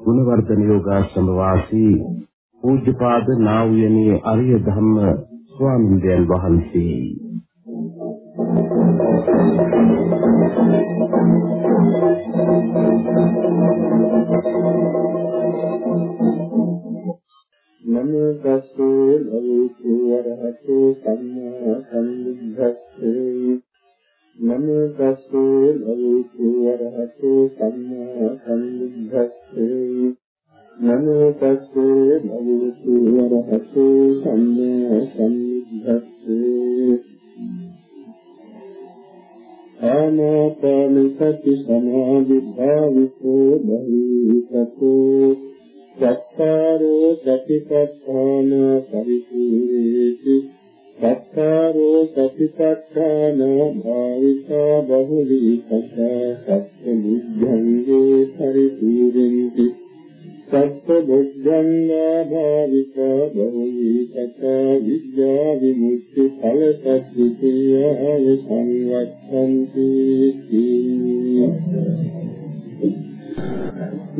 ගුණවර්ධන යෝගාශ්‍රම වාසී පූජ්‍යපාද නා වූ යනේ අරිය ධම්ම ස්වාමීන් වහන්සේ නමෝ තස්සේ භගවතු වරහතෝ සම්මා සම්බුද්දස්සේ නමෝ තස්සේ භගවතු වරහතෝ සම්මා සම්බුද්දස්සේ නමෝ තස්සේ භගවතු වරහතෝ සම්මා සම්බුද්දස්සේ ආනාපාන සති සමාධි භාවිතෝ බහිතෝ සත්කාරෝ සතිපට්ඨාන පරිපූර්ණේති සත්කාරෝ සතිපට්ඨාන භාවිතා බහුලී කතා සත්‍ය බුද්ධංගේ පරිපූර්ණේති. සත්‍ය බුද්ධංගා භාවිතා බහුලී කතා විද්‍යා විමුක්ති ඵල සත්‍යිතිය සංවත්තන්ති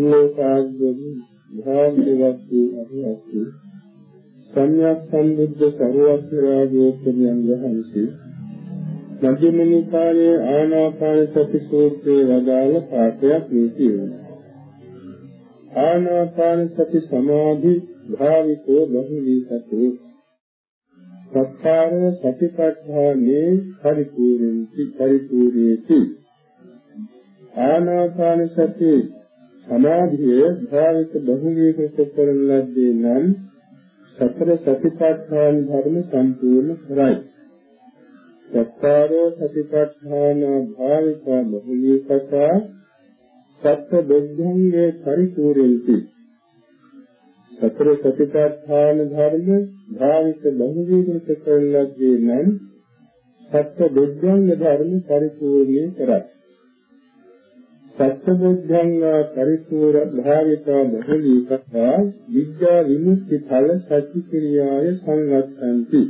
ලෝකාග්ගම භාග්‍යවත්ී අරියස්සි සම්්‍යක් සම්බුද්ධ සරුවක්ඛරාජෝත්තමයන් වහන්සේ මධ්‍යම නිකායේ ආනාපාන සති සූත්‍රයේ වදාළ පාඨයක් මේ කියනවා. ආනාපාන සති සමාධි භාවිතෝ බහුලීකතෝ සත්කාර සතිපට්ඨානේ පරිපූර්ණති පරිපූර්ණේති ආනාපාන සති සමාධිය භාවිත බහුලීකృత කරන ලද්දේ නම් සතර සතිපට්ඨාන ධර්ම සම්පූර්ණ කරයි. සත්තාරෝ සතිපට්ඨාන භාවිත බහුලීකත සත්‍ය බුද්ධංගේ පරිපූර්ණති. සතර සතිපට්ඨාන ධර්ම භාවිත බහුලීකృత කරන ලද්දේ නම් සත්‍ය බුද්ධංග ධර්ම පරිපූර්ණ කරයි. සත්බුද්ධංගා පරිපූර්ණ භාවිතා බහුලී කතා විද්‍යා විමුක්ති ඵල සත්‍ය ක්‍රියාය සංවත්තන්ති.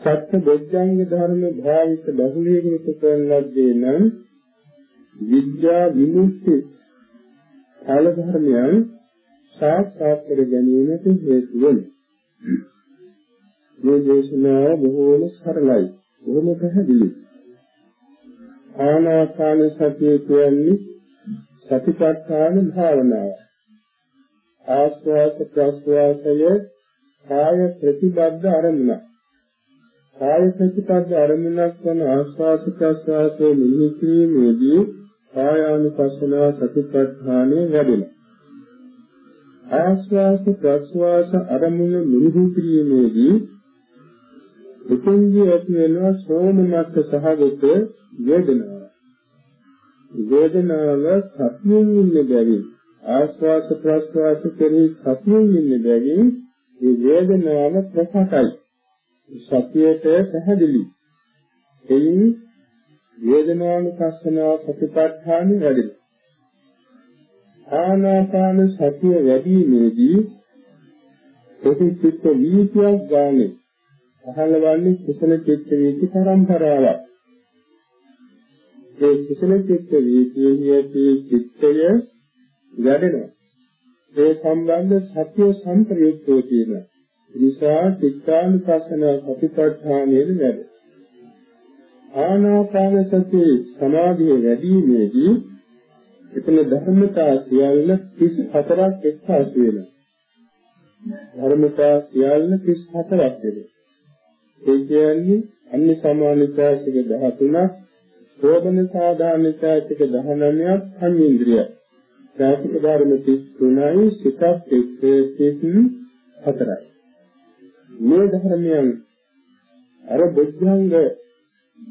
සත්බුද්ධංග ධර්ම භාවිත බහුලීකృత කරන ලද්දේ නම් විද්‍යා විමුක්ති ඵල ධර්මයන් සාක්ෂාත් කර ගැනීමට හේතු වෙනවා. මේ දේශනාව බොහෝම සරලයි. බොහොම පැහැදිලියි. ආනාපාන සතිය කියන්නේ සතිපට්ඨාන භාවනාව. ආස්වාද ප්‍රස්වාසය කාය ප්‍රතිබද්ධ අරමුණ. කාය ප්‍රතිබද්ධ අරමුණක් වන ආස්වාද ප්‍රස්වාසයේ මෙහි කිරීමේදී කායානුපස්සනා සතිපට්ඨානය වැඩෙනවා. ආස්වාද ප්‍රස්වාස අරමුණ මෙහි කිරීමේදී එතෙන්දී ඇති වෙනවා සෝමනස්ස සහගත වේදනාව. වේදනාව සත්‍යයෙන් ඉන්න බැරි ආස්වාද ප්‍රස්වාස කෙරෙහි සත්‍යයෙන් ඉන්න බැරි මේ වේදනාව ප්‍රකටයි. සත්‍යයට පැහැදිලි. එයින් වේදනානුපස්සනා සතිපට්ඨාන වැඩි. ආනාපාන සතිය වැඩිීමේදී ප්‍රතිචිත්ත වීතියක් ගානේ පහළවන්නේ කුසල චිත්ත වීති පරම්පරාවක්. ඒ කුසල චිත්ත වීතියෙහි ඇති චිත්තය වැඩෙනවා. ඒ සම්බන්ධ සත්‍ය සම්ප්‍රයුක්තෝ කියනවා. නිසා චිත්තානුපස්සන ප්‍රතිපත්තානයේ වැඩ. ආනාපාන සති සමාධිය වැඩිීමේදී එතන ධර්මතා සියල්ල 34ක් එක්කාසු වෙනවා. ධර්මතා සියල්ල 34ක් වෙනවා. ඒ කියන්නේ අන්‍ය සමානිකාසික 13ක්, සෝබන සාධානිකාසික 19ක් සංඉන්ද්‍රිය. රාසික ධර්ම 33යි සිතක් එක්කේ හතරයි. මේ ධර්මයන් අර බුද්ධංග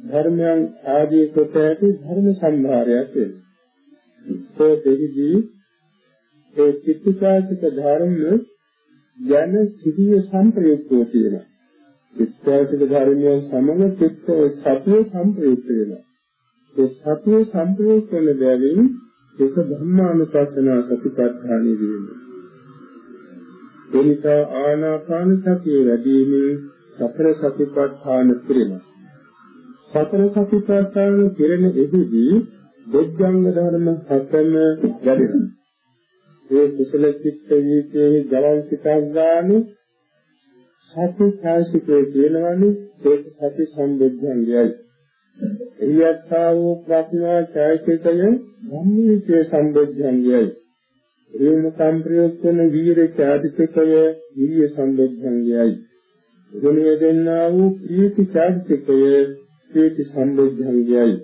ධර්මයන් ආදී කොට ඇති ධර්ම සම්භාරයක් වෙනවා. ඒ දෙවිදී ඒ චිත්තචෛතසික ධර්ම යන සිහිය සංප්‍රයුක්තව තියෙනවා. චිත්තචෛතසික ධර්මයන් සමග චිත්ත සතිය සංප්‍රයුක්ත වෙනවා. ඒ සතිය සංප්‍රයුක්ත වෙන බැවින් ඒක ධම්මානුපස්සනා සතිපට්ඨානෙ වෙනවා. ඒ නිසා ආනාපාන සතිය වැඩිමේ සතර සතිපට්ඨාන පිළිනවා. සතර සතිපට්ඨාන පිළින එහිදී බොද්ධංග ධර්ම හතම වැඩෙනවා. ඒ කුසල චිත්ත වීතියේ ජලං සිතක් ගානේ සති කාසිකේ කියනවනේ ඒක සති සම්බුද්ධංගයයි. එහියත්තා වූ ප්‍රඥා ඡායසිකය ධම්මීකේ සම්බුද්ධංගයයි. රේම සම්ප්‍රයුක්ත වන වීර ඡායසිකය විරිය සම්බුද්ධංගයයි. ගුණය දෙන්නා වූ ප්‍රීති ඡායසිකය ප්‍රීති සම්බුද්ධංගයයි.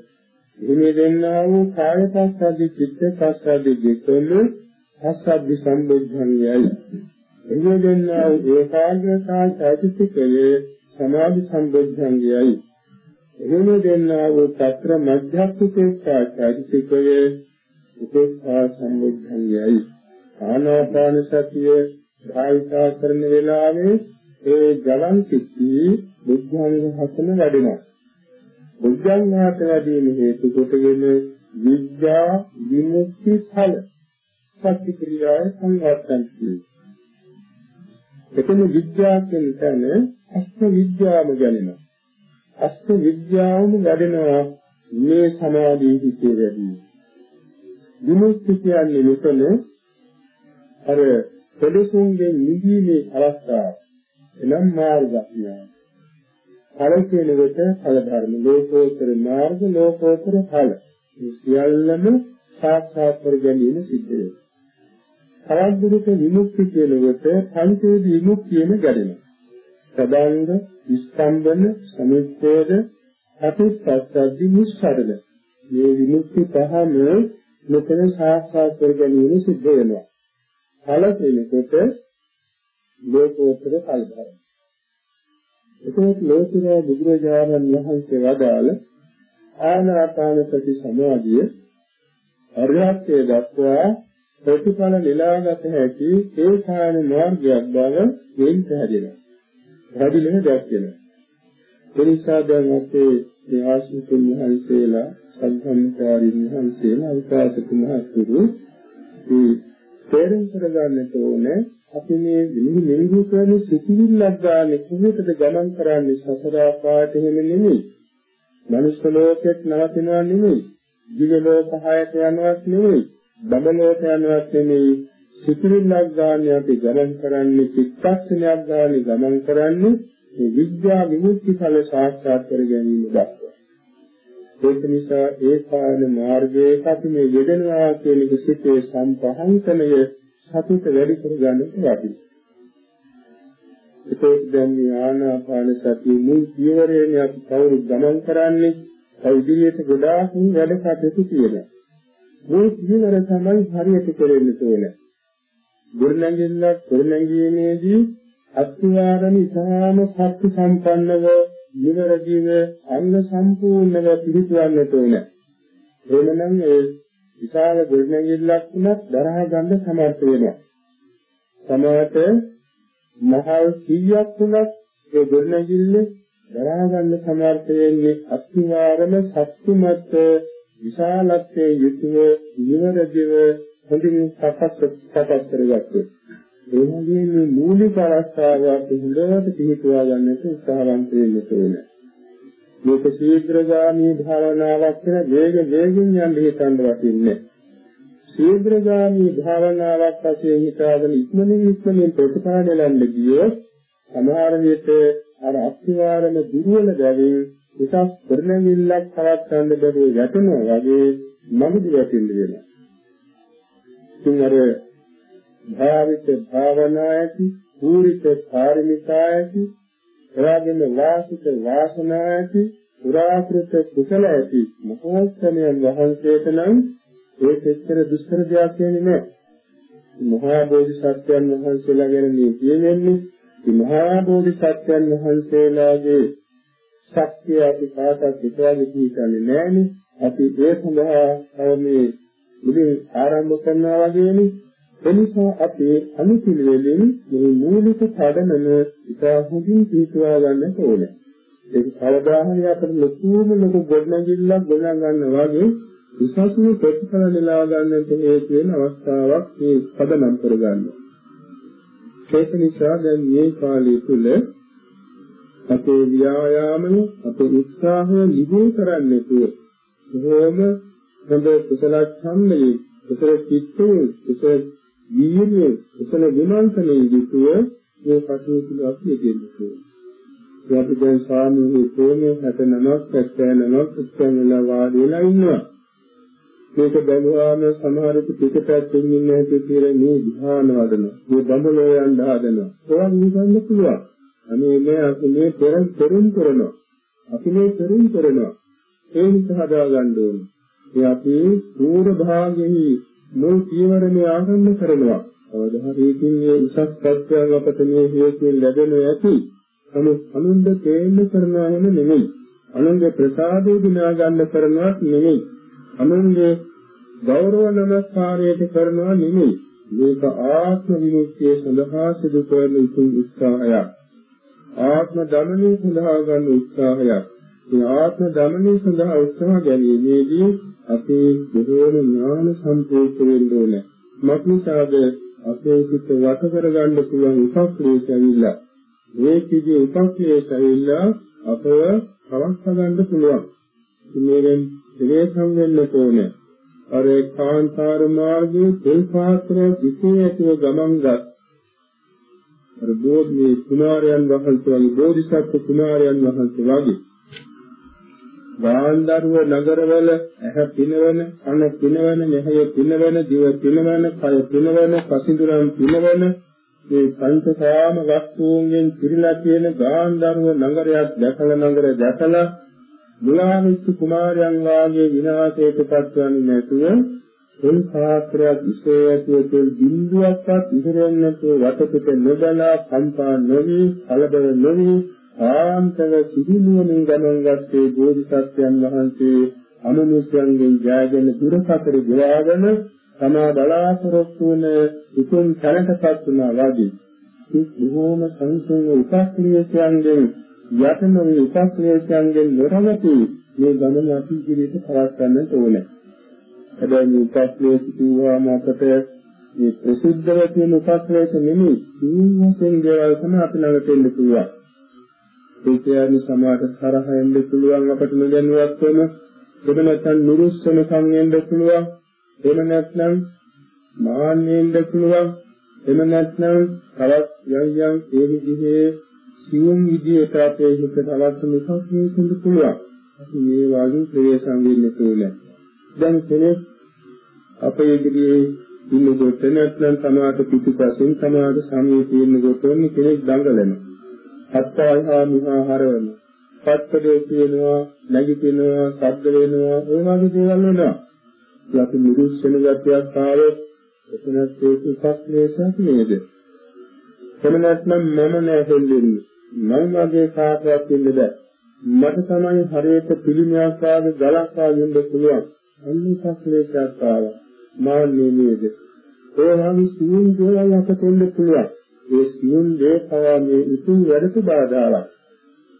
ගුණය දෙන්නා වූ කාය පස්සද්ධි චිත්ත පස්සද්ධි දෙකම පස්සද්ධි සම්බුද්ධංගයයි. එන්නේ දෙන්නා වූ ඒකාග්‍රතා ඡායසිකය සමාධි සම්බුද්ධංගයයි. එහෙම දෙන්නා වූ తත්‍ර මධ්‍යස්ථිකේක්ෂා චෛතසිකය උපේක්ෂා සම්බුද්ධංගයයි ආනාපාන සතිය භාවිතා කරන වෙලාවේ ඒ ජලං සිත්ති බුද්ධාංග හසන වැඩෙනවා. බුද්ධාංගාට වැඩිම හේතු කොටගෙන විද්‍යා විමුක්ති ඵල සත්‍ය ක්‍රියාව සංවර්ධන කියේ එතන විද්‍යාව කියන තැන අස්ම විද්‍යාවම ගැනෙනවා අස්ත විද්‍යාවම වැඩෙනවා මේ සමාධිය හිතේ වැඩි. විමුක්ති කියන්නේ මෙතන අර පොදුසුන්ගේ නිදීමේ අවස්ථාව. එනම් මාර්ගඥාන. ඵල කියන විට ඵල ධර්ම ලෝකෝත්තර මාර්ග ලෝකෝත්තර ඵල. මේ සියල්ලම සාක්ෂාත් කර ගැනීම සිද්ධ වෙනවා. තවත් දුරට විමුක්ති කියන විට පංචේ විමුක්තියම ගැටෙනවා. සදාංග විස්තම්බන සමුච්ඡේද අපිස්සද්දි නිස්සරණ මේ විමුක්ති පහම මෙතන සාක්ෂාත් කර ගැනීම සිද්ධ වෙනවා. ඵල කෙනෙකුට ලෝකෝත්තර ඵල ධර්ම එතකොට ලෝකතර බුදුරජාණන් වහන්සේ වදාළ ආනාපාන සති සමාධිය අරියත්යේ දක්වා ප්‍රතිඵල නෙලාගත හැකි ඒ කාණ මාර්ගයක් බව වෙන් පැහැදිලියි පැහැදිලිව දැක්කෙනවා. ඒ නිසා දැන් අපේ මේ ආශිතුන් වහන්සේලා සම්සම්කාරීන් වහන්සේලා විකාශක මහතුරු මේ තේරුම් කරගන්නට ඕනේ අපි මේ විනිවිද නිවිදු කරන සිතිවිල්ලක් ගන්න කොහෙටද ගමන් කරන්නේ සසර ආපාට එහෙම නෙමෙයි. මනුෂ්‍ය ලෝකෙත් නවතිනවා නෙමෙයි. දිව්‍ය ලෝක හයට යනවත් නෙමෙයි. බඹ ලෝක යනවත් නෙමෙයි. සිතිවිල්ලක් ගන්න අපි ගමන් කරන්නේ චිත්තක්ෂණයක් ගන්න ගමන් කරන්නේ මේ විද්‍යා විමුක්ති ඵල සාක්ෂාත් කර ගැනීම දක්වා. ඒක නිසා ඒ කාල මාර්ගයේ අපි මේ යෙදෙනවා කියන කිසිතේ සම්පහන්කමය සතුට වැඩි කර ගන්නට වටිනවා. ඒක දැන් මේ ආනාපාන සතිය මුල් පියවරේනේ අපි කවුරු ගමන් කරන්නේ ඉදිරියට ගොඩාක් වැඩ කටයුතු තියෙනවා. මේ පියවර තමයි හරියට කෙරෙන්න ඕනේ. ගොඩනැගිල්ලක් ගොඩනැගීමේදී අත්වාරණ ඉතාම ශක්ති සම්පන්නව නිවැරදිව අංග සම්පූර්ණව පිළිතුරන්නට ඕන. එමනම් ඒ විශාල ගොඩනැගිල්ලක් උනත් දරා ගන්න සමර්ථ වෙනවා. සමහරට මහල් 100ක් උනත් ඒ ගොඩනැගිල්ල දරා ගන්න සමර්ථ වෙන්නේ අත්වාරණ ශක්තිමත් විශාලත්වයේ යුතුව නිවැරදිව හොඳින් සකස් සකස් කරගත්තේ. ඒ වගේම මේ මූලික අවස්ථාව අපි හොඳට පිළිතුරා ගන්නට උත්සාහවන්ත වෙන්න ඕනේ. මේක ශීඝ්‍රගාමී භාවනාවක් කියලා වේග වේගින් යන්න හිතන්න වටින්නේ. ශීඝ්‍රගාමී භාවනාවක් වශයෙන් හිතාගෙන ඉක්මනින් ඉක්මනින් ප්‍රතිපාදනය ලැබෙන්න ගියොත් සමහර විට අර අත්විවරණ දුර්වල බැවින් උසස් පරිණමිල්ලක් තවත් ගන්න බැරි වැටෙනවා වගේ මගදී වැටෙන්න වෙනවා. ඉතින් අර භාවිත භාවනායති පූරිත කාර්මිකායති එවාගෙම වාසිත වාසනායති පුරාකෘත කුසල ඇති මහෝත්තමයන් වහන්සේට නම් ඒ කෙච්චර දුෂ්කර දෙයක් කියන්නේ නැහැ. මහා බෝධිසත්වයන් වහන්සේලා ගැන මේ කියන්නේ මේ මහා බෝධිසත්වයන් වහන්සේලාගේ ශක්තිය අපි කාටවත් හිතවලු කියන්නේ නැහැනේ. අපි ඒ සඳහා මේ මුලින් ආරම්භ කරනවා වගේනේ එනිසා අපේ අනුපිළිවෙලින් මේ මූලික පදනම ඉතා හොඳින් පිටුවා ගන්න ඕනේ. ඒක කවදා හරි අපිට ලොකුම ලොකු ගොඩනැගිල්ලක් ගොඩනගන්න වගේ විශේෂම ප්‍රතිඵල නෙලා ගන්නට හේතු වෙන අවස්ථාවක් මේ පදනම් කරගන්න. ඒක නිසා දැන් මේ කාලය තුල අපේ ව්‍යායාමය අපේ උත්සාහය නිදී කරන්නේ බොහෝම හොඳ කුසල ඡන්දයේ කුසල චිත්තයේ කුසල වීර්යයේ කුසල විමර්ශනයේ යුතුව මේ කටයුතු අපි දෙන්නේ. අපි දැන් සාමූහික කෝණය 69ක් 79ක් උත්සන්න වෙලා වාඩි වෙලා ඉන්නවා. මේක බැලුවාම සමහරට පිටපැත්තෙන් ඉන්න හැටි කියලා මේ ධ්‍යාන වදන. මේ බඹලෝ යන්න හදනවා. ඒවා නිකන් පුළුවන්. අනේ මේ අපි මේ පෙරන් පෙරන් කරනවා. අපි මේ පෙරන් කරනවා. ඒ නිසා හදා ගන්න ඕනේ. ඒ අපි පූර්ව භාගයේ මුල් පියවරේ ආරම්භ කරනවා. අවධාරයකින් මේ උසස් ප්‍රත්‍යයන් අපට මේ හේතුවෙන් ලැබෙන ඇති. නමුත් අනුන්ද තේන්න කරනවා එහෙම නෙමෙයි. අනුන්ගේ ප්‍රසාදේ දිනා ගන්න කරනවත් නෙමෙයි. අනුන්ගේ ගෞරව නමස්කාරයට කරනවා නෙමෙයි. මේක ආත්ම විමුක්තිය සඳහා සිදු කරන උත්සාහයක්. ආත්ම දමනය සඳහා ගන්න උත්සාහයක්. මේ ආත්ම දමනය සඳහා උත්සාහ ගැනීමේදී අපේ බොහෝම ඥාන සම්පූර්ණ වෙන්න ඕනේ. මක්නිසාද අපේ සිත වට කරගන්න පුළුවන් උපක්ලේශ ඇවිල්ලා මේ කිසි උපක්ලේශ ඇවිල්ලා අපව පවත්වා ගන්න පුළුවන්. මේෙන් දෙලේසම් වෙන්න ඕනේ. අර කාන්තාර මාර්ගයේ තෙල් පාත්‍ර විශේෂව ගමන් ගත් අර බෝධි කුමාරයන් වහන්සේ වගේ බෝධිසත්ව කුමාරයන් වහන්සේ වගේ ගාන්ධර්ව නගරවල ඇහැ පිනවන, කන පිනවන, මෙහය පිනවන, දිව පිනවන, කය පිනවන, පසිඳුරන් පිනවන මේ පංචකාම වස්තුන්ගෙන් පිරීලා තියෙන ගාන්ධර්ව නගරයක් දැකලා නගර දැකලා මුලාමිච්ච කුමාරයන් වාගේ විනාශයට පත්වන්නේ නැතුව එල් සාත්‍රයක් ඉසේයතුව තෙල් බිඳුවක්වත් ඉහිරෙන්නේ නැතුව වටපිට නොබලා කම්පා නොවි කලබල නොවි ආන්තව සිහිනුවණින් ගමන් ගත්තේ බෝධිසත්වයන් වහන්සේ අනුමුස්යන්ගෙන් ජයගෙන දුරසතර ගලාගෙන තමා බලාපොරොත්තු වන උතුම් තැනටපත් වුණා වගේ බොහෝම සංසුන් උපක්‍රියයන්ගෙන් යතනොවි උපක්‍රියයන්ගෙන් නොරවති මේ ගමන අපි ඉදිරියට පවත්වන්නට ඕනේ. හැබැයි මේ උපක්‍රිය සිටුවාම අපට මේ ප්‍රසිද්ධව තියෙන උපක්‍රියක නෙමෙයි සීන් වශයෙන් දේවල් තමයි අපි ළඟට එන්න පුළුවන්. ඒ කියන්නේ සමාජ තරහෙන්ද පුළුවන් අපට නොදැනුවත් වෙන. එහෙම නැත්නම් නිරුස්සන සංයෙන්ද පුළුවන්. එහෙම නැත්නම් මාන්නෙන්ද පුළුවන්. එහෙම නැත්නම් තවත් යම් යම් ඒ විදිහේ සියුම් විදිහට අපේ හිත තවත් මේකක් හේතුඳ පුළුවන්. අපි මේ වාගේ ප්‍රවේශම් වෙන්න ඕනේ. දැන් කෙනෙක් අපේ ඉදිරියේ ඉන්නකොට නැත්නම් සමාජ පිටුපසින් සමාජ සමීපයේ ඉන්නකොට කෙනෙක් දඟලනවා. අත්වාහා මිහා හරවන පත්තේ කියනවා නැගිටිනවා ශබ්ද වෙනවා ඒ වගේ දේවල් වෙනවා. අපි නිරුස්සන ගතියක් ආවොත් එතනත් ඒක උපක්ලේශයක් නේද? එහෙම නැත්නම් මම නෑ හෙල්ලෙන්නේ මම වගේ කාටවත් ඉන්න බෑ. මට තමයි හරියට පිළිමයක් ආවේ ගලක් ආවේ ඉන්න පුළුවන්. අන්න උපක්ලේශයක් ආවා. මාන්නේ නේද? ඒ වගේ සියුම් දේවල් අපට එන්න පුළුවන්. ඒ සියුම් දේ පවා මේ උතුම් වැඩට බාධාවක්.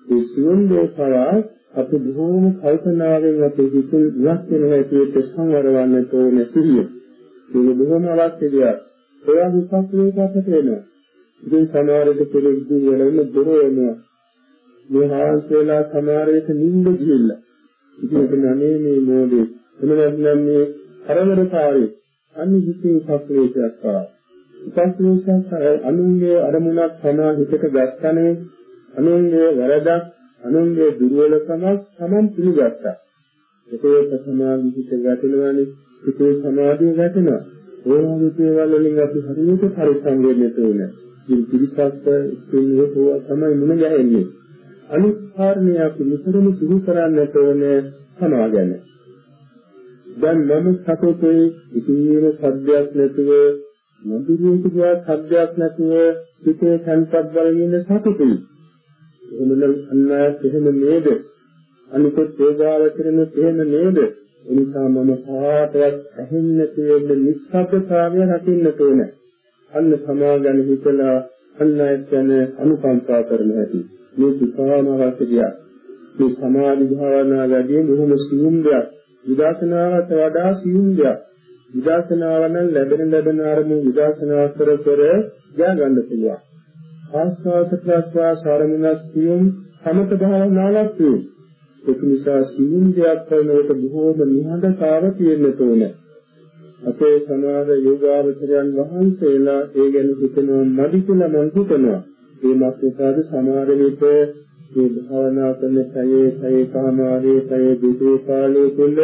ඒ සියුම් දේ පවා අපි බොහෝම කල්පනාවෙන් අපේ හිතින් ඉවත් වෙන හැටියට සංවරවන්නට ඕන සිහිය. ඒක බොහොම අවශ්‍ය දෙයක්. ඒවා විපස්සනාට අපට වෙනවා. ඉතින් සමහරවිට කෙනෙක් දිනවලින් දොර වෙනවා. මේ හාන්සේලා සමහරවිට නිින්ද ගිහිල්ලා. ඉතින් ඒක නනේ මේ මොඩේ. එන්න නැත්නම් මේ කරදරකාරී අනිහිතේ සක්‍රියයක් කරා. උපස්මේෂයන් අනුන්ගේ අරමුණක් තමා හිතට ගත්තනේ අනුන්ගේ වරදක් අනුන්ගේ දුර්වලකමක් තමන් පිළිගත්තා. ඒකේ සමාධි හිත ගැටෙනවානේ හිතේ සමාධිය ගැටෙනවා. ඕනම දේවල් වලින් අපි හරියට පරිස්සම් වෙන්න ඕනේ. ඉතින් පිළිසක්ක ඉන්නේ හොවා තමයි මුණ ගැහෙන්නේ. අනිත් කාරණේ අපි නිතරම සිහි කරන්නට ඕනේ සමාගන්න. දැන් මම සතුටේ ඉතිරිම සද්දයක් නැතුව නොදිරියට ගියා සබ්දයක් නැතුව හිතේ සංපත් බලමින් සතුටුයි. එහෙමනම් අන්න එහෙම නේද? අනිකුත් ඒගාවචරන එහෙම නේද? එනිසා මම කාටවත් ඇහෙන්න තියෙන නිස්සබ්දතාවය රකින්නට ඕන. අන්න සමාගම හිතලා අන්න ගැන අනුකම්පා කරන හැටි. මේ සුඛාම අවශ්‍යය. මේ සමාධි භාවනා වැඩි බොහොම සියුම් දෙයක්. විදර්ශනාවට වඩා සියුම් දෙයක්. විදර්ශනාව නම් ලැබෙන ලැබෙන අරමුණු විදර්ශනා කර කර ගා ගන්න පුළුවන්. ආස්වාද ප්‍රස්වාස අරමුණක් සියුම් සමත භාවනාවක් සියුම්. ඒක නිසා සියුම් දෙයක් කරනකොට බොහෝම නිහඬතාව තියෙන්න ඕනේ. අපේ සමාජ යෝගාවචරයන් වහන්සේලා ඒ ගැන හිතනවා මදි කියලා මම හිතනවා. ඒ මාත්‍යාද සමහර විට මේ භාවනා කරන සයේ සයේ කාමාරේ සයේ දුකේ කාලයේ තුල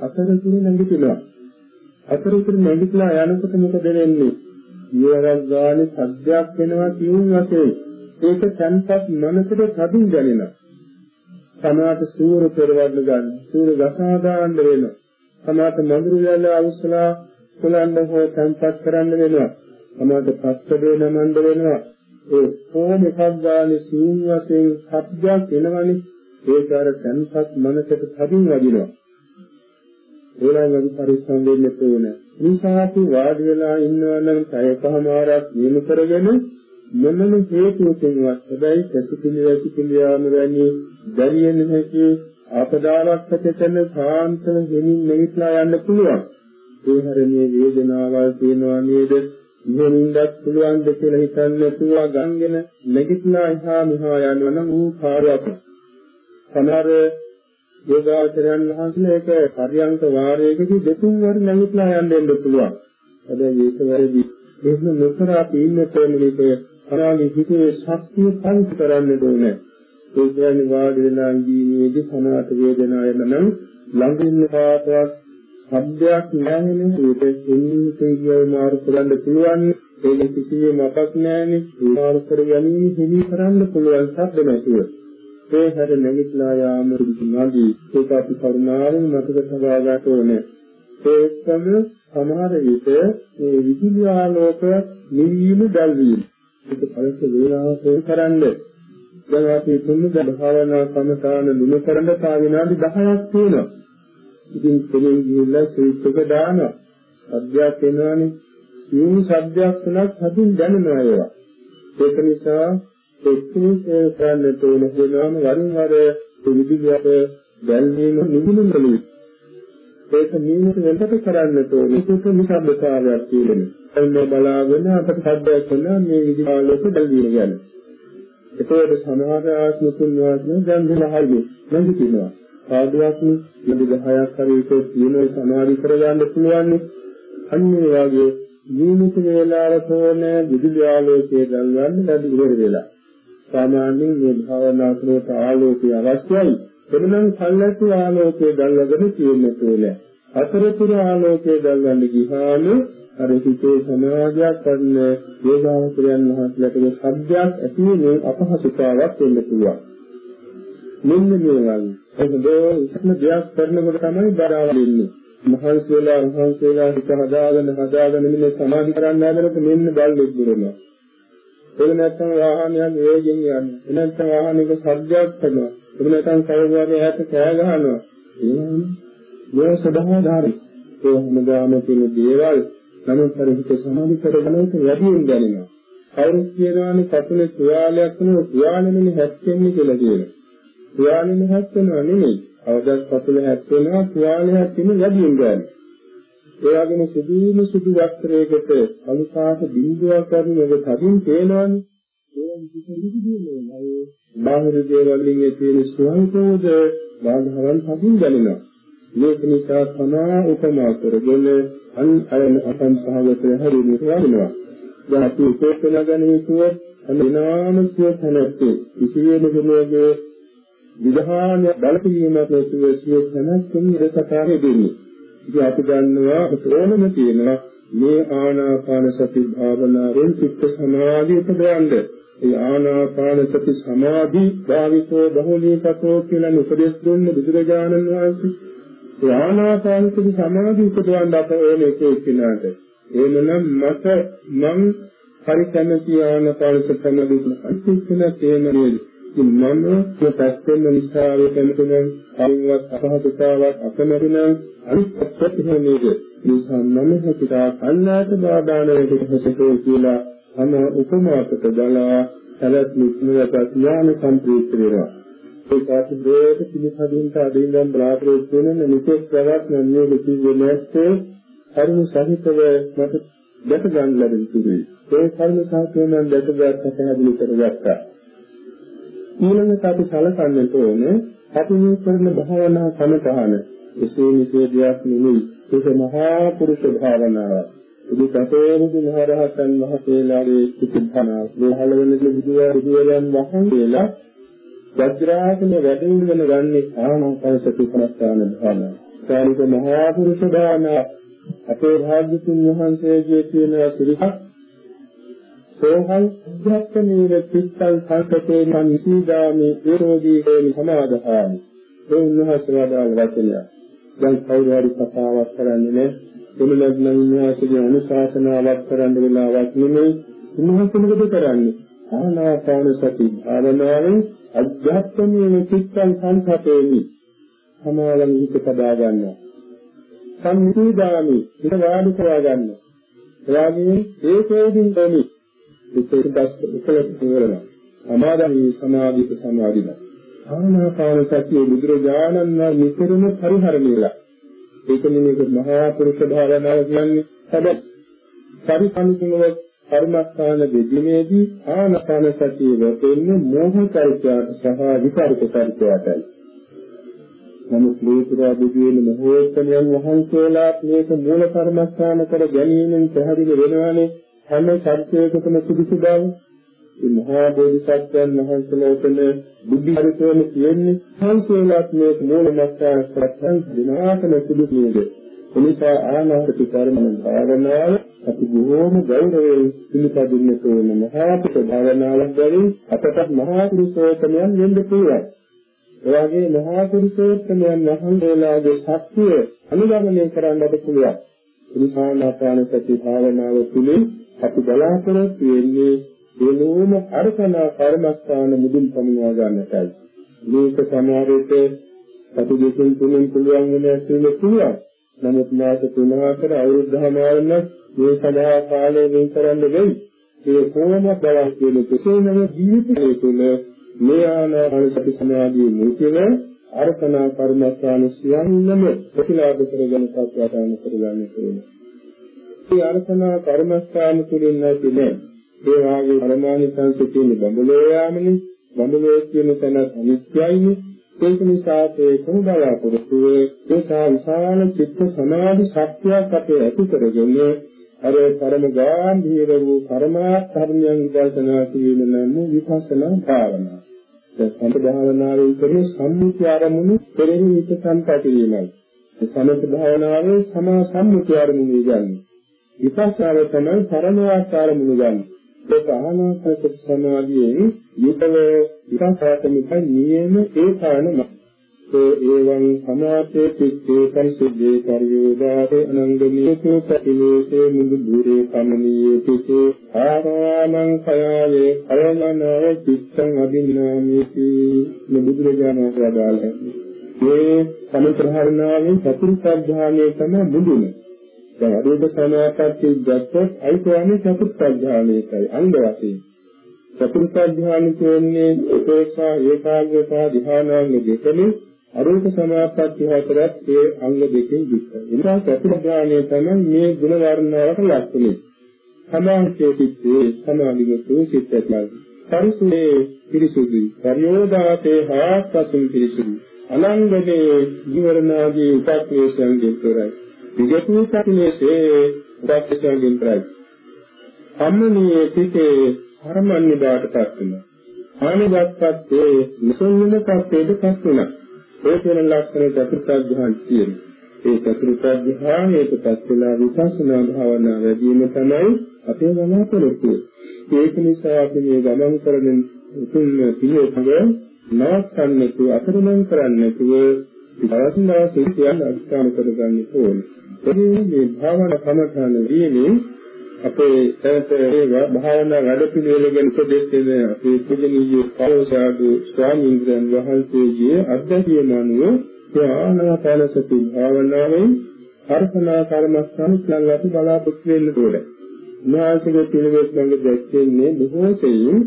අතරතුර නැගිටිනවා. අතරතුර නැගිටලා යනකොට මොකද වෙන්නේ? ඊවරක් ගානේ සද්දයක් වෙනවා සිවුම් වශයෙන්. ඒක තන්පත් මනසට තදින් දැනෙනවා. සමාත සූර පෙරවන්න ගන්න. සූර ගසා දාන්න වෙනවා. සමාත මඳුරු යන අවසලා කුලන්න හෝ තන්පත් කරන්න වෙනවා. සමාත පස්ස නමන්න වෙනවා. ඒ කොහොම එකක් ගානේ සිවුම් වශයෙන් සද්දයක් වෙනවනේ. ඒක අර තන්පත් මනසට තදින් වදිනවා. ඒලයි අපි පරිස්සම් වෙන්න ඕන. නිසා අපි වාඩි වෙලා ඉන්නවා නම් කයකමාරක් නියම කරගෙන මොනම හේතුවකින්වත් හැබැයි කසිතිලි වැසිතිලියාම වැනි දැරියෙන් හැකි ආපදාවක් ඇතිවෙන සාන්තව ගෙමින් නැගිටලා යන්න පුළුවන්. ඒ හැරණියේ වේදනාවල් තියෙනවා නේද? ඉහෙනින්දත් පුළුවන්ද කියලා හිතන්නේ නැතුව ගංගෙන නැගිටලා එහා මෙහා යනවා නම් ඌ කාර්යයක්. සමහර යෝගාචරයන් වහන්සේලා ඒක පරියන්ක වාරයකදී දෙතුන් වර නැගිටලා යන්න දෙන්න පුළුවන්. හැබැයි ඒක වැරදි. එහෙම නොකර අපි ඉන්න තේමලික අනාලි හිතේ ශක්තිය පරිප කරන්න ඕනේ. ඒ කියන්නේ වාඩි වෙලා ඉඳීමේදී සමාත වේදනාව නම් ළඟින් පාටවත් සබ්දයක් නැහැනේ ඒක එන්නේ කියව මාරු කරන්න පුළුවන් ඒක කිසිේ මතක් නැහැනේ මාරු කර ගැනීම හිමි කරන්න පුළුවන් සබ්ද නැතුව ඒ හැර නැගිටලා යාම රුදුනාදී ඒක අපි කරුණාවෙන් මතක තබා ගන්න ඕනේ. ඒකම සමහර විට මේ විදුලි ආලෝක නිවීම දැල්වීම. ඒක පරිස වේලාවට කරන්නේ. දැන් අපි තුන්ද භාවනා සමතාන දුන කරන්න තා විනාඩි 10ක් තියෙනවා. ඉතින් කෙනෙක් ගිහිල්ලා ස්විච් එක දානවා. සද්දයක් එනවනේ. සියුම් සද්දයක් තුනක් හදින් දැනෙනවා ඒවා. ඒක නිසා එක්කේ කරන්නට ඕන කියනවාම වරින් වර විවිධයට දැල්වීම නිදුනුනලු ඒක නියමිත වෙනකොට කරන්නට ඕන ඒක නිසබ්දතාවයක් තියෙනවා එන්න බලාගෙන අපට සද්දයක් කරනවා මේ විදිහාලක දැල්වීම කියන්නේ ඒකෝද සමහර ආත්ම තුන්වාස්න දැන් දෙලහයි නැගිටිනවා සාදුවක් නදි 10ක් හරි ඒක තියෙන සමාධි කරගන්න පුළුවන් අන්න ඒ වගේ නියමිත වේලාවට ඕනේ විදුලි ආලෝකයේ ගල්වන්න නැති ඉවර වෙලා සාමාන්‍යයෙන් මේ භාවනා කරනට ආලෝකය අවශ්‍යයි. එනනම් කල්ලාතු ආලෝකයේ දැල්වගෙන තියෙන්න ඕනේ. අතරතුර ආලෝකයේ දැල්වන්න ගියාම අර හිතේ සමාජයක් කරන යෝගාවචරයන් වහන්සේලාට සබ්දයක් ඇති වෙන අපහසුතාවක් වෙන්න පුළුවන්. මෙන්න මේ වගේ. ඒකද ඉස්ම දෙයක් කරනකොට තමයි බරාවල් ඉන්නේ. මහන්සියලා මහන්සියලා හිත හදාගෙන හදාගෙන මෙන්න සමාධි කරන්න හදනකොට මෙන්න බල්ලෙක් දුරනවා. ඒක නැත්නම් වාහනයක් වේගෙන් යන්නේ. නැත්නම් වාහනයක සද්දයක් කරනවා. ඒක නැත්නම් කවුරුහරි ඈත කෑ ගහනවා. එහෙනම් මේ සදාධාරි. ඒ හැමදාම තියෙන දේවල් නමුත් පරිහිත සමාධි කරගන්නට වැඩියෙන් දැනෙනවා. කවුරුත් කියනවානේ කකුලේ තුවාලයක් වෙනවා තුවාලෙන්නේ හැක්කෙන්නේ කියලා කියනවා. තුවාලෙන්නේ හැක්කෙනවා නෙමෙයි. අවදත් කකුල හැක්කෙනවා තුවාලයක් තියෙන වැඩියෙන් දැනෙනවා. ඒ වගේම සුදුම සුදු වස්ත්‍රයකට අලුකාට බිඳුවක් කරන එක තදින් පේනවනේ. ඒ විදිහට දිවිදෙන්නේ බාහිර දේවල් වලින් තියෙන ස්වයංකෝද බාධාවන් තදින් දැනෙනවා. මේක නිසා තමා උපමා කරගෙන අන් අයන අසං සහගත හැරීමට යනවා. දැන් අපි උපේක්ෂණ අනිනාම සිය තැනැත්තේ කිසියම් කෙනෙකුගේ විධාන බලපෑමක් නැතුව සිය තැනැත්තුන් ඉරසකාරය දෙන්නේ. ඉතින් අපි දන්නවා ඕනම තියෙනවා මේ ආනාපාන සති භාවනාවෙන් චිත්ත සමාධිය උපදවන්න. ඒ ආනාපාන සති සමාධි භාවිතෝ බහුලීකතෝ කියලා උපදෙස් දුන්න බුදුරජාණන් වහන්සේ. ඒ ආනාපාන සති සමාධි උපදවන්න අප ඕනේ කෙනාට. එහෙමනම් මට මං පරිකමති ආනාපාන සති සමාධි උපදවන්න තේමනේ ඉතින් මම මේ පැත්තෙන් නිසා වෙනතුන කලින්වත් අපහසුතාවක් අකමැතිනම් අනිත් පැත්තට හොනේද නිසා මම හිතා කන්නාට බාධාන වෙදකසතෝ කියලා තම උපමාකට දලා සලත් මුත්මයට ඥාන සම්ප්‍රීත වෙනවා ඒ කාටි දේක පිළිපදින්ට අදින්නම් බලාපොරොත්තු වෙන නිකෙක් ප්‍රවත්න නියෝග කිව්වේ නැත්තේ කරුණ සහිතව මට දැක ගන්න ලැබෙන සුළුයි. ඒ කරුණ සහිතව මම දැකගත් පැහැදිලි කරගත්තා. ඊළඟට අපි සැලකන්නට ඕනේ අපි මේ කරන භාවනා සමතහන එසේ මෙසේ දෙයක් නෙමෙයි ඒක මහා පුරුෂ භාවනාවක්. බුදු සසුරුදු මහරහතන් වහන්සේලාගේ සිතිපනාව මේ හලවෙනදී බුදුවරයන් වහන්සේලා වජ්‍රාසන වැඩිගෙන ගන්නේ ආනාපාන සති ප්‍රස්ථාන භාවනාව. කාලික මහා පුරුෂ භාවනාව අපේ භාග්‍යතුන් වහන්සේගේ තියෙන සිරිහක් සෝහල් අධ්‍යාත්මීය පිටල් සංකතේ මනිසීදාමි ඒරෝදී හේනි සමාදහාමි ඒ උන්වහන්සේ වදාළ වචනය. දැන් කවුරු හරි කතාවක් කරන්නේ නැහැ. දෙමළග්න විඤ්ඤාසයේ අනුශාසනාවක් කරන්න වෙලාවක් නෙමෙයි. උන්වහන්සේ මොකද කරන්නේ? ආනාපාන සති භාවනාවෙන් අධ්‍යාත්මීය පිටල් සංකතේනි. සමාලං හිත පදා ගන්නවා. සම්නිදාමි ඉත වාඩි කරවා ගන්න. එයාගේ ඒකේදින් දෙමි. ඒක දස් එකලස් ඉවරනවා. සමාධි සමාධික සමාධිද. ආනාපාන සතිය බුදුරජාණන් වහන්සේ නිතරම පරිහරණයලා. ඒක නෙමෙයි මහා පුරුෂ භාවනාව කියන්නේ. හැබැයි පරිසම්පූර්ණව කර්මස්ථාන දෙදීමේදී ආනාපාන සතිය වෙතෙන්නේ මෝහ චෛත්‍යයට සහ විකාරක චෛත්‍යයටයි. නමුත් ලෝතුරා බුදු වෙන මහෝත්තමයන් වහන්සේලාත් මේක මූල කර්මස්ථාන කර ගැනීමෙන් පැහැදිලි වෙනවානේ හැම සත්‍යයකටම සුදුසු බව. මේ මහා බෝධිසත්වයන් වහන්සේලා උතන බුද්ධි හරිතෝම කියන්නේ වහන්සේලාත් මේක මූල මස්ථාන කරගන්න දිනාකම සුදුසු නේද? එනිසා ආනාපාන කර්මන භාවනාව අපි බොහෝම ගෞරවයෙන් පිළිපදින්න ඕන මහා පිට භාවනාවක් බැවින් අපට මහා පුරුෂෝත්තමයන් වෙන්න පුළුවන්. එවාගේ මහා පුරුෂෝත්තමයන් වහන්සේලාගේ ශක්තිය අනුගමනය කරන්නට පුළුවන්. පුරුෂානාපාන සති භාවනාව තුළින් අපි බලාපොරොත්තු වෙන්නේ දෙලෝම අර්පණා කර්මස්ථාන මුදුන් පමුණවා ගන්නටයි. මේක සමහරවිට සති දෙකෙන් තුනෙන් පුළුවන් වෙන ඇතුළේ පුළුවන්. නමුත් මාස 3-4 අවුරුද්දමාරන මේ සදා කාලය වෙන් කරන්න වෙයි. ඒ කොහොමද බවක් කියන කෙසේම ජීවිතය තුළ මේ ආනාපාන සති සමාධියේ මුචින අර්පණා කර්මස්ථාන සියල්ලම ප්‍රතිලාභ කරගෙන සත්‍යතාවන කරගන්න ඕනේ. මේ අර්පණා කර්මස්ථාන තුලින් නැතිනේ ඒ වාගේ පරමානිසංස කියන බඹලෝ යාමනේ බඹලෝ කියන තැන අනිත්‍යයිනේ ඒක නිසා ඒ කුණබලාපුරතු ඒ විශාල චිත්ත සමාධි ශක්තියක් අපේ ඇති කරගෙන අර පරම ගාම්භීර වූ පරමාර්ථ ධර්මයන් විදර්ශනා කිරීම නම් විපස්සනා භාවනාව. සම්ප භාවනාවේ කරේ සම්මුති ආරමුණු පෙරෙහි හිත සම්පතිරීමයි. සමථ භාවනාවේ සමා සම්මුති ආරමුණු ගන්න. විපස්සනාව තමයි පරමාර්ථ ආරමුණු ගන්න. ඒක ආනාපාන සමාධියෙන් යුතව විපස්සනාත්මික නියම ඒ කාරණා ඒවං සමාතේ චිත්තේ පරිසුද්ධේ පරියෝදාසේ අනංගමීකෝ පටිලෝසේ මුදු දුරේ සමනීයේ පිටේ ආරාමං කයාවේ කයමනාව චිත්තං අභින්නාමේති බුදුරජාණන් වහන්සේ මේ සමුත්‍රහරණාවේ චතුර්ථ ධානයේ තමයි මුදුන. දැන් අරූප සමාපatti දැක්කොත් අයිතෝන්නේ චතුර්ථ ධානයේයි අංග වශයෙන්. චතුර්ථ ධානය කියන්නේ ඒකෝසා ඒකාග්‍රතා ධානාංග දෙකනේ අරූප සමාපatti හතරත් ඒ අංග දෙකෙන් යුක්තයි. එනිසා චතුර්ඥානය තමයි මේ ගුණ වර්ණවලට ලක්ෂණය. සමාංශයේ සිත්තේ සමාධිගතෝ සිත්තයි. පරිසුනේ පිරිසුදුයි. පරියෝදාතේ හාත්පසින් පිරිසුදුයි. අනංගනේ ජීවරණාදී උපක්ලේශයන්ගෙන් තොරයි. විගතී සතිනේසේ උපක්ලේශයන්ගෙන් තොරයි. සම්මනීය පිටේ හරමන්නේ බාටපත් වෙනවා. ආනිගතපත් ඒ මුසුන්වන පත්තේටපත් වෙනවා. ඒ කියන ලක්ෂණ චතුර්ථ ධ්‍යාන තියෙනවා. ඒ චතුර්ථ ධ්‍යානයටපත් වෙලා විපස්සනා භාවනා වැඩිම තමයි අපේ බලාපොරොත්තු. ඒක නිසා අපි මේ ගමන් කරන උතුම් පිළිවෙතක නවත්තන්නතු අතරමං කරන්නතුව දවස්නා සිහියන් අධිෂ්ඨාන කරගන්න ඕනේ. එදින මේ භාවනා කමඨාන වීමේ අපේ තනත ඒ භාවනා වැඩ පිළිවෙල ගැන උපදෙස් දෙන අපේ පූජනීය පෞසාදු ස්වාමීන් වහන්සේගේ අධ්‍යයනය අනුව ධ්‍යානාපාන සති භාවනාවෙන් අර්පණා කර්මස්ථාන සංගත බලාපොරොත්තු වෙන්න ඕනේ. උන්වහන්සේගේ පිළිවෙත් මඟ දැක්වෙන්නේ බොහෝ සෙයින්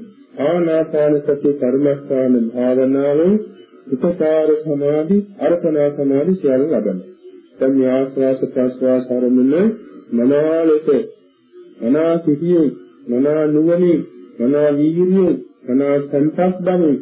ආනාපාන සති කර්මස්ථාන භාවනාවෙන් උපකාර සමාධි අර්පණා සමාධි සියල්ල ලබනවා. දැන් මේ ආස්වාස ප්‍රස්වාස ආරමුණ මනාලෙස මනා සිටියේ මනා නුවණින් මනා වීර්යයෙන් මනා සංතක් බවින්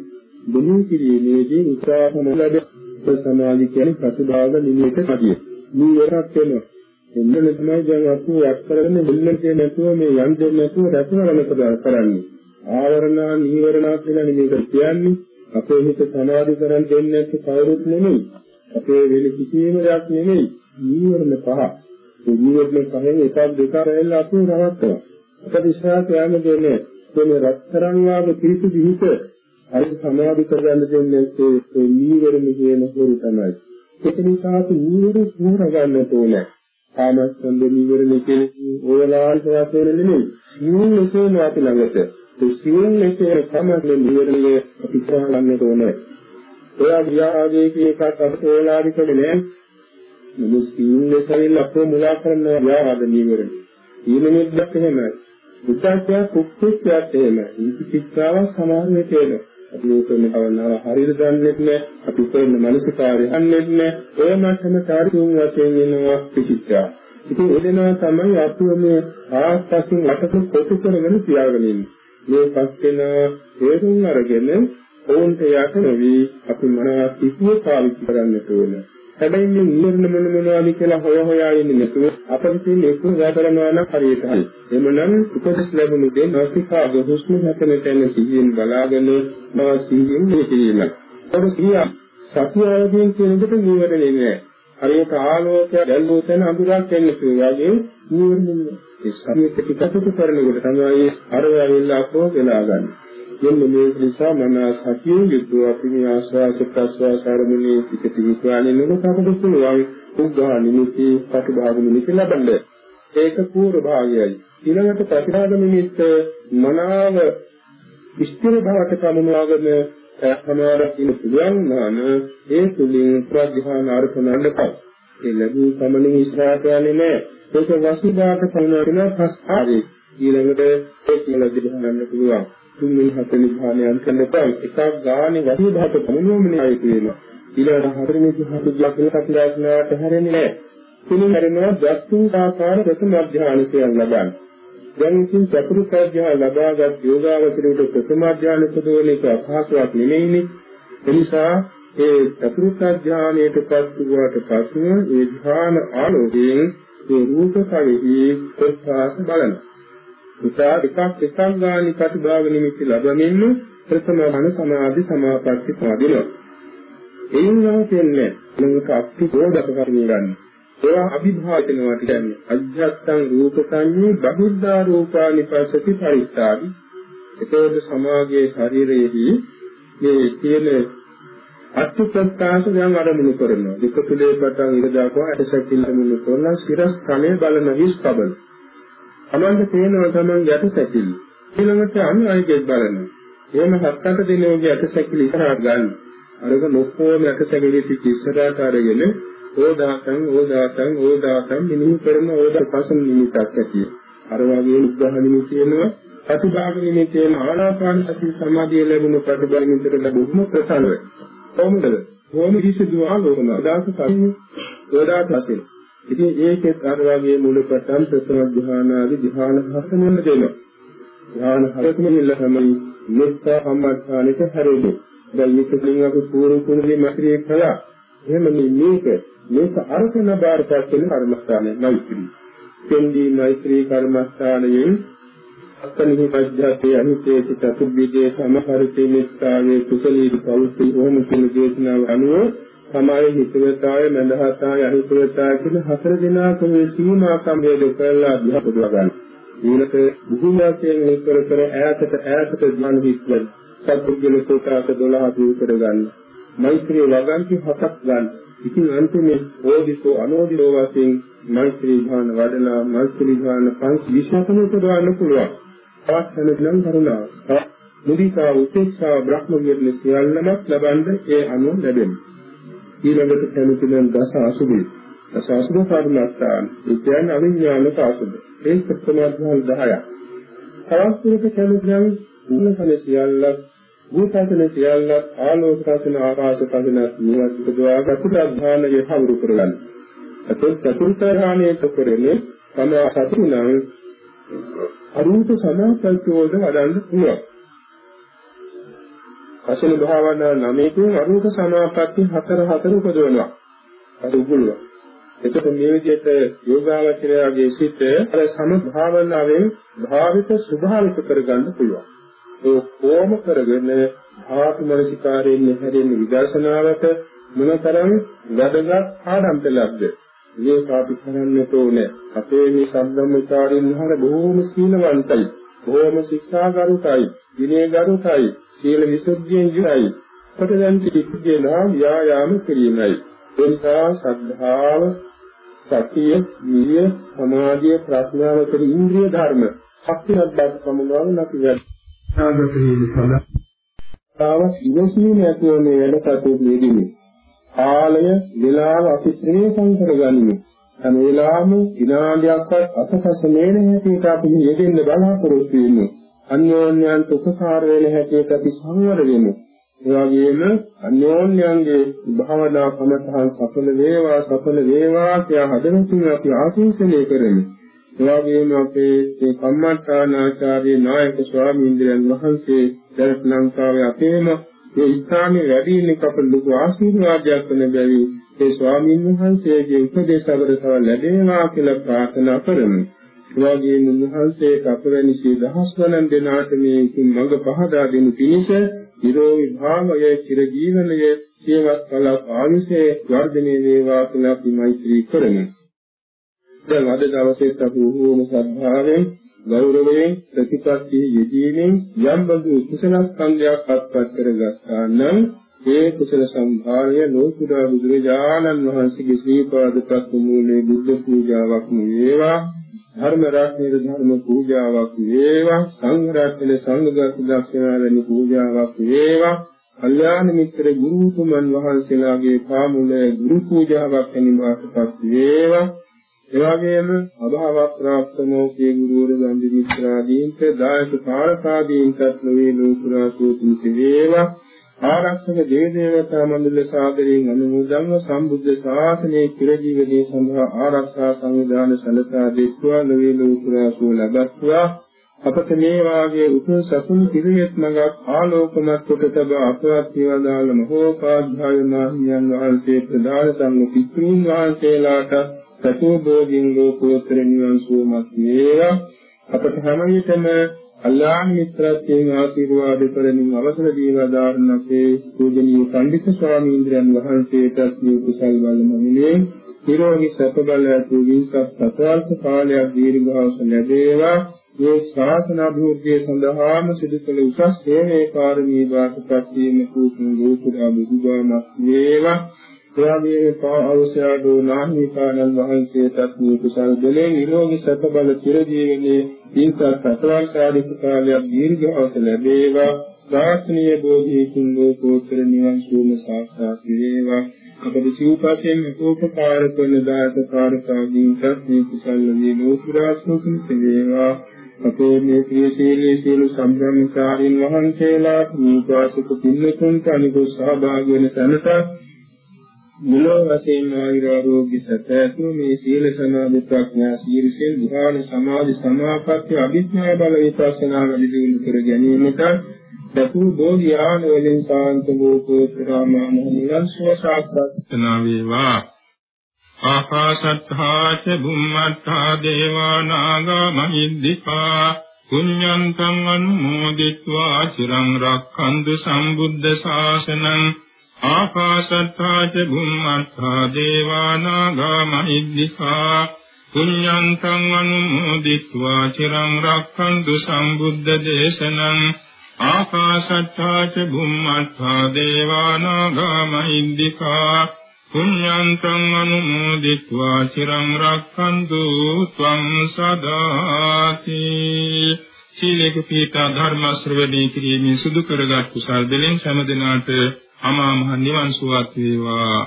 දුනු කිරීමේදී උත්සාහම ලැබෙන සමාධි කියන්නේ ප්‍රතිභාග නිමිත කතිය. මේ එකක් වෙනවා. එන්න තමයි දැන් අපි යක් කරගෙන මෙන්න කියන නැතුව මේ යන් දෙන්න නැතුව රැකවරණ කරන්නේ. ආවරණා නීවරණා කියලා මේක කියන්නේ අපේ හිත සමාධි කරන් දෙන්නේ නැති කවුරුත් නෙමෙයි. අපේ වෙන කිසිම දෙයක් නෙමෙයි. නීවරණ පහ. ඒ නීවරණ පහෙන් එකක් දෙකක් රැල්ලා අපි රවට්ටනවා. අපිට විශ්වාසය යන්න දෙන්නේ මේ රත්තරන් වාගේ පිරිසුදු හිත අර සමාධි කරගන්න දෙන්නේ ඒ නීවරණ කියන හොරු තමයි. ඒක නිසා අපි නීවරණ පුර ගන්න ඕනේ. කාමස්කන්ධ නීවරණ කියන්නේ ඕලාල්ප වශයෙන් නෙමෙයි. සියුම් ලෙසම අපි ළඟට. ඒ සියුම් ලෙසම කාමස්කන්ධ නීවරණය අපි කරගන්න ඕනේ. එයා වියාගේ කියන එකක් අපට ඕලාරිකද නෑ. මේ සියුම් ලෙසම අපෝ මුලා කරන වියාග නීවරණ. ඊළඟ නිද්දක් එහෙමයි. විචාරය කුක්කුච්චයත් එහෙමයි. විචිත්තාව සමාන වෙතේනවා. අපි උපන්න භවනාව හරියට දන්නේ නැහැ. අපි උපන්න මනසකාරය දන්නේ නැහැ. ඔය මට්ටම කාර්යුන් වශයෙන් වෙනවා පිටිච්චා. ඉතින් එදෙනා තමයි අපිව මේ ආස්පසින් වටක කොටු කරගෙන තියාගෙන ඉන්නේ. මේ පස්කෙන හේතුන් අරගෙන ඕන්ට යට නොවි අපි මනස සිහිය පාවිච්චි කරන්න ඕනේ. හැබැයි මේ නිර්ණ මොන මොනවාද කියලා හොය හොයා ඉන්නේ නැතුව අපිට තියෙන එක වැටරනවා නම් හරියට හරි. එමනම් උපදෙස් ලැබුණු දේ නාසිකාග හුස්ම හැකෙන තැන සිහියෙන් බලාගෙන මා සිහියෙන් මෙහෙයීම. ඔබ සිහිය සතියවදීන් කියන එකට නිවැරදි නෑ. හරියට ආලෝකය දැල්වෝ තැන අඳුරක් එන්න වගේ නිවැරදි නෑ. ඒ සතිය පිටකට කරනකොට තමයි අර වෙලාව අපෝ වෙලා ගන්න. මෙන්න මේ නිසා මම සතිය යුතුව අපි මේ ආස්වාස ප්‍රස්වාස ආරමුණේ පිට පිටවානේ නෙමෙයි අපිට පුළුවන් උග්ඝා නිමිති ප්‍රතිභාග නිමිති ලබන්න. ඒක පූර්ව භාගයයි. ඊළඟට ප්‍රතිභාග නිමිත්ත මනාව ස්ථිර භාවයට පමුණවාගෙන සමානක් ඉන්න පුළුවන් නම් ඒ තුලින් ප්‍රඥාන අර්ථනන්න පයි. ඒ ලැබූ සමනින් ඉස්සරහට යන්නේ නැහැ. ඒක වසුදාට පමුණවන පස් ආදී ඊළඟට ඒ කියලා දිහානන්න පුළුවන්. තුන්වෙනි හතරවෙනි ධානයන් කරන එපා එකක් ගානේ වසී භාග ගමනෝමනයි කියනවා ඊළඟට හතරවෙනි ධාතු ජාතක දාසනාවට හැරෙන්නේ නැහැ. තුන්වෙනි හැරෙනවා ජත්තු සාකාර ප්‍රථම ධානසියන් ලබන දැන් ඉතින් චතුර්ථ ධාන ලබාගත් යෝගාවචරයට ප්‍රථම ධාන සුදෝල එක අපහසුයක් නෙමෙයිනේ. එනිසා ඒ චතුර්ථ ධානයටපත් වූාට පසුව ඒ ධාන ආලෝකයෙන් ඒ රූප කයෙහි ප්‍රත්‍යාස බලනවා. නිසා එකක් එකක් ගානි ප්‍රතිභාග නිමිති ලැබෙමින් ප්‍රථම මන සමාධි සමාපatti සාදිනවා. එයින් නවතින්නේ මොනක අක්ති බෝධක කර්මී ගන්න. ඒවා අභිභාජනවට කියන්නේ අධ්‍යාත්ම රූප සංඤේ බහුද්ධා රූපා නිපස්සති පරිත්තාදි. ඒකෝද සමාගයේ ශරීරයේදී මේ තියෙන අත්‍යප්‍රකාශ දැන් අරමුණු කරනවා. දුක තුලේ පටන් ඉර දක්වා ඇටසැකිල්ල මුණු කරන සිරස් කණේ බලන හිස් කබල. තමන්ට තේනවා තමන් යට සැකිලි. ඊළඟට අනුයයිගෙත් බලනවා. එහෙම හත් අට දිනෝගේ යට සැකිලි ඉස්සරහට ගන්න. අරක නොක්කෝම යට සැකිලි ටික ඉස්සරහට අරගෙන ඕදාතං ඕදාතං ඕදාතං මිනිහ කරන ඕදා පසන් නිමිතක් ඇතිය. අර වගේ උද්ඝාන නිමිති වෙනවා. ප්‍රතිභාග නිමිති වෙන ආනාපාන සති සමාධිය ලැබුණු ප්‍රතිභාග නිමිතට ලැබුණු ප්‍රසන්නය. කොහොමද? කොහොම කිසිදු ආලෝකන අදාස කන්නේ ඕදාත වශයෙන් ඉතින් ඒකෙත් අර වගේ මුලපටන් ප්‍රථම ධ්‍යාන ආදී ධ්‍යාන හතරම දෙනවා. ධ්‍යාන හතරම ඉල්ල තමයි මෙත්තා සම්මාධානෙට හැරෙන්නේ. දැන් මේක පිළින් අපි පූර්ව කුණලි මැත්‍රිය කළා. එහෙම මේක මේක අරසන බාරපත් වෙන කර්මස්ථානයි මෛත්‍රී. කෙන්දී මෛත්‍රී කර්මස්ථානයෙන් අත්තනිහි පජ්ජාතේ අනිතේති චතුබ්බිදේ සමහරිතේ මෙත්තාවේ කුසලී පෞත්‍රි ඕම කියන දේශනාව අනුව තමයි හිතවතාය මඳහතාය අහිතවතාය කියන හතර දෙනාක මේ සීමා සම්බේධ කරලා අධ්‍යාපනය ගන්න. ඊළඟ බුදුන් වහන්සේ නිතර කර ඈතට ඈතට ධ්‍යාන විස්තර සත්පුද්ගල කෝටාක 12 දුරු කර ගන්න. මෛත්‍රී වගන්ති හතක් ගන්න. ඉතින් අන්තිමේ ඕදිසෝ අනෝදිසෝ වශයෙන් මෛත්‍රී භාන වඩලා මෛත්‍රී භාන 520ම උපදවන්න පුළුවන්. තවත් වෙනදනම් කරුණා. මුදිතා උපේක්ෂා බ්‍රහ්ම විද්‍ය සියල්ලම ලබන්න ඒ අනුව ලැබෙනවා. ඊළඟට කැමතිනම් දස අසුභේ. දස අසුභ කර්මස්ථාන. ඒ කියන්නේ අවිඥානික අසුභ. ඒක ප්‍රමාණ 10ක්. තවත් එක කැමතිනම් උන්නකල සියල්ලක් භූතසන සියල්ලක් ආලෝකසන ආකාශසන නිවත් උපදවාගත් ප්‍රඥානයේ හවුරු කරගන්න. එතකොට චතුර්ථාරාණයේ කරන්නේ තම සතුනම් අරූප සමාපල්පෝද වඩන්න පුළුවන්. අසල භාවනා නමේකින් අරූප සමාපatti හතර හතර උපදවනවා. අර උගුලුව. එතකොට මේ විදිහට යෝගාවචරයාගේ සිත අර සම භාවනාවෙන් භාවිත ස්වභාවික කරගන්න පුළුවන්. ඒ කොම කරගෙන ආත්ම මනසිකාරයෙන් හැරෙන විදර්ශනාවට මොනතරම් වැඩගත් ආරම්භලක්ද මේක අපි කරන්නට ඕනේ අපේ මේ සම්බ්‍රහ්මචාරින් වහර බොහෝම සීලවන්තයි බොහෝම ශික්ෂාගරුකයි විනයගරුකයි සීල විසුද්ධියෙන් යුයි කොට දැන් පිටිගේ නාම යායාම කිරීමයි. එනිසා ශ්‍රද්ධාව සතිය විරිය සමාධිය ප්‍රඥාව කියන ඉන්ද්‍රිය ධර්ම ශක්තිවත් බව සමුගාව නැති වෙනවා සාගත වීම සඳහා තාව ඉවසීම ඇතිව මේ වැඩ කටයුතු යෙදීමේ. කාලය වේලාව අපි ශ්‍රේෂ්ඨ කරගනිමු. හැම වෙලාවෙම විනාඩියක්වත් අතපස නේන හැටියට අපි යෙදෙන්න බලාපොරොත්තු වෙමු. අන්‍යෝන්‍යයන්ට උපකාර වෙන හැටියට අපි සංවර වෙමු ඒ වගේම අන්‍යෝන්‍යයන්ගේ භාවනා කමතහන් සඵල වේවා සඵල වේවා කියා හදවතින් අපි ආශිර්වාදනය කරමු එවාගෙම අපේ මේ කම්මඨානාචාර්ය නායක ස්වාමීන් වහන්සේ දැන් ලංකාවේ අපේම මේ ස්ථානයේ වැඩි ඉන්න අපට ලොකු ආශිර්වාදයක් වන බැරි ඒ ස්වාමීන් වහන්සේගේ උපදේශ අවරතව ලැබේවා කියලා ප්‍රාර්ථනා කරමු. එවාගෙම උන්වහන්සේට අපවැනි සිය දහස් ගණන් දෙනාට මේ මඟ පහදා දෙනු පිණිස නිරෝගී භාවය චිර ජීවනයේ සියවත් කලක් ආයුෂයේ වර්ධනය වේවා කියලා අපි මෛත්‍රී කරමු. දැන් අද දවසේත් අපි උහුම ශ්‍රද්ධාවෙන් ගෞරවයෙන් ප්‍රතිපත්ති යෙදීමෙන් යම් බඳු කුසල ස්කන්ධයක් අත්පත් කරගත්තා නම් ඒ කුසල සම්භාරය ලෝකුඩා බුදුරජාණන් වහන්සේගේ ශ්‍රී පාදපත් මූලයේ බුද්ධ පූජාවක් වේවා ධර්ම රාජ්‍යයේ ධර්ම පූජාවක් වේවා. සංඝ රාජ්‍යයේ සංඝ දක්ෂිනාලනි පූජාවක් වේවා. කල්යාණ මිත්‍ර ගුරු උතුමන් වහන්සේලාගේ පාමුලේ ගුරු පූජාවක් වෙනවාටපත් වේවා. එවාගෙම අභාව ප්‍රාප්ත මොකේ ගුරුවර ගන්ධි මිත්‍රාදීන්ට දායක කාලකාදීන්ට නොවේ ලෝකුරා සෝතුති වේවා. ආරක්ෂක දේවදේවතා මණ්ඩල සාදරයෙන් අනුමෝදන්ව සම්බුද්ධ ශාසනයේ චිරජීවනයේ සඳහා ආරක්ෂා සංවිධාන සැලසා දෙත්වා නොවේ ලෝකුරා සෝ ලබත්වා. අපට මේ වාගේ උතුම් සසුන් පිරියෙත් මඟක් ආලෝකමත් කොට තබා අපවත් වේවදාල මහෝපාධ්‍යාය මහියන් වහන්සේ ප්‍රදාන ධම්ම පිටුන් වහන්සේලාට සතෝ බෝධින් ලෝකෝත්තර නිවන් සුවමත් වේවා. අපට හැම විටම කල්යාණ මිත්‍රත්වයෙන් ආශිර්වාද කරමින් අවසර දීලා දාන්නකේ පූජනීය පඬිතු ස්වාමීන්ද්‍රයන් වහන්සේටත් මේ කුසල් බලමනේ නිරෝගී සත බල ඇතු වින්සත් සතවර්ෂ කාලයක් දීර්ඝාස ලැබේවා. මේ ශාසන අභිවෘද්ධිය සඳහාම සිදු කළ උසස් සේවයේ කාර්මී වාසපත් වීම කුතුම් ලෝකුඩා බුදුබාමක් වේවා. එයාගේ පාවසයාදෝ නාහිකානන් වහන්සේටත් මේ කුසල් දෙලේ නිරෝගී සැප බල චිර ජීවනයේ ඉන්සත් සතරාංශාදික කාලයක් දීර්ඝවස ලැබේවා. දාර්ශනීය බෝධිකින් ලෝකෝත්තර නිවන් සුවම සාක්ෂාත් වේවා. අපේ සිව්පසෙන් උපකාර කරන දායක කාර්යකාදීන්ටත් මේ කුසල් වේ ලෝකුරාත්මකම සේවේවා. අපේ මේ ක්‍රියාශීලී සියලු සම්බ්‍රාහ්මචාරින් වහන්සේලාට මේ වාසික පින්නතුන්ට අනිකෝ සහභාගී වෙන සැනට මුලෝ වශයෙන් ආයුරෝග්‍ය සත්‍යතු මේ සීල සමාධි ප්‍රඥා සීලසෙන් ධ්‍යාන සමාධි සමාපatti අභිඥා බල විපස්සනා වැඩි දියුණු කර ගැනීමට දසු බෝධි ආන වලින් සාන්ත වූ සුරාමා මොහොනියන් සෝසාක්ෂාත්නා වේවා. ආකාශත්තා ච බුම්මත්තා දේවා නාග මහිද්దికා පුඤ්ඤන්තං අනුමෝදිත්වා චිරං රක්ඛන්තු සම්බුද්ධ ශාසනං ආකාශත්තා ච භුම්මත්තා දේවා නාග මහිද්దికා පුඤ්ඤන්තං අනුමෝදිत्वा චිරං රක්ඛන්තු සම්බුද්ධ දේශනං ආකාශත්තා ච භුම්මත්තා දේවා නාග මහිද්దికා පුඤ්ඤන්තං අනුමෝදිत्वा චිරං රක්ඛන්තු ත්වං සදාති සීලේක පීඨ ධර්ම ශ්‍රවණය කිරීමෙන් සුදු කරගත් කුසල් දෙලෙන් සෑම දිනාට අමා මහ නිවන් සුවත් වේවා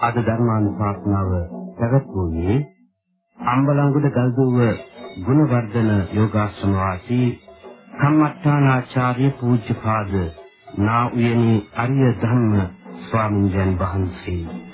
අද ධර්මානුශාසනාව පැවැත්වුවේ අම්බලංගොඩ ගල්දුව ගුණවර්ධන යෝගාශ්‍රම වාසී කම්මඨානාචාර්ය පූජ්‍යපාද නා උයනි අරිය ධම්ම ස්වාමීන් වහන්සේ Thank you.